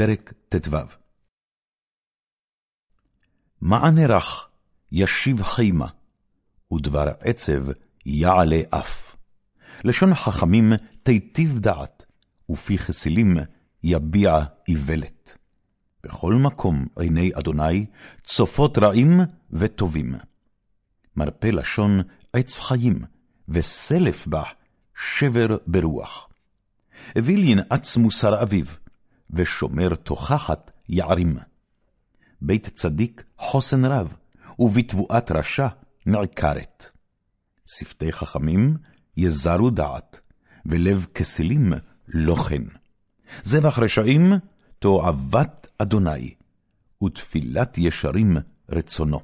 פרק ט"ו מענה רך ישיב חימה, ודבר עצב יעלה אף. לשון חכמים תיטיב דעת, ופי חסילים יביע איוולת. בכל מקום עיני אדוני צופות רעים וטובים. מרפא לשון עץ חיים, וסלף בה שבר ברוח. אוויל ינעץ מוסר אביו, ושומר תוכחת יערים. בית צדיק חוסן רב, ובתבואת רשע מעקרת. שפתי חכמים יזרו דעת, ולב כסילים לא כן. זבח רשעים תועבת אדוני, ותפילת ישרים רצונו.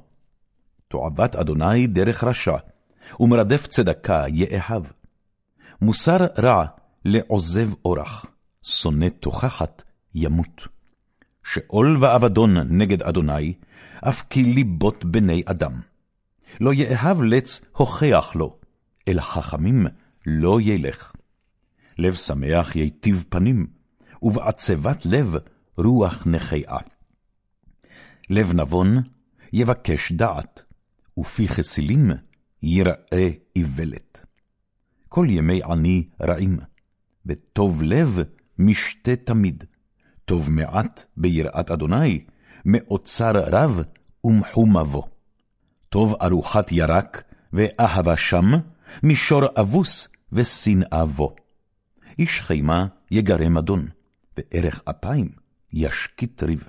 תועבת אדוני דרך רשע, ומרדף צדקה יאהב. מוסר רע לעוזב אורח, שונא תוכחת ימות. שאול ואבדון נגד אדוני, אף כי ליבות בני אדם. לא יאהב לץ הוכח לו, אל החכמים לא ילך. לב שמח ייטיב פנים, ובעצבת לב רוח נחייה. לב נבון יבקש דעת, ופי חסילים יראה איוולת. כל ימי עני רעים, וטוב לב משתה תמיד. טוב מעט ביראת אדוני, מאוצר רב ומחומבו. טוב ארוחת ירק ואהבה שם, מישור אבוס ושנאה בו. איש חימה יגרם אדון, וערך אפיים ישקיט ריב.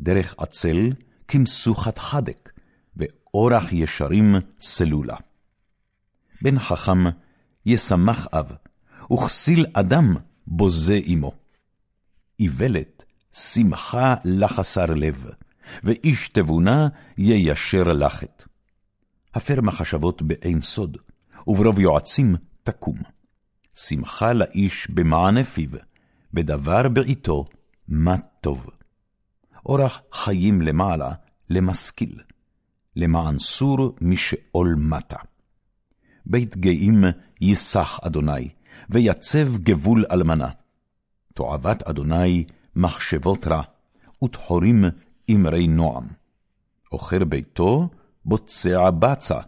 דרך עצל כמסוכת חדק, ואורח ישרים סלולה. בן חכם ישמח אב, וכסיל אדם בוזה עמו. איוולת, שמחה לחסר לב, ואיש תבונה יישר לחת. הפר מחשבות באין סוד, וברוב יועצים תקום. שמחה לאיש במענה פיו, בדבר בעתו, מה טוב. אורח חיים למעלה, למשכיל, למען סור משאול מטה. בית גאים ייסח אדוני, ויצב גבול אלמנה. תועבת אדוני מחשבות רע, וטחורים אמרי נועם. עוכר ביתו, בוצע בצע,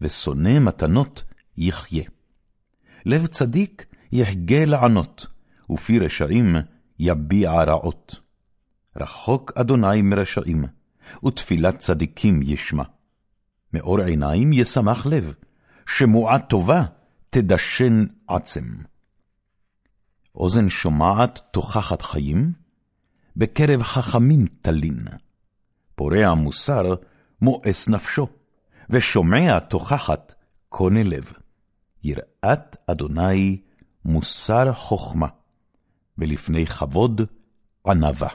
ושונא מתנות יחיה. לב צדיק יחגה לענות, ופי רשעים יביע רעות. רחוק אדוני מרשעים, ותפילת צדיקים ישמע. מאור עיניים ישמח לב, שמועה טובה תדשן עצם. אוזן שומעת תוכחת חיים, בקרב חכמים תלין. פורע מוסר מואס נפשו, ושומע תוכחת קונה לב. יראת אדוני מוסר חכמה, ולפני כבוד ענווה.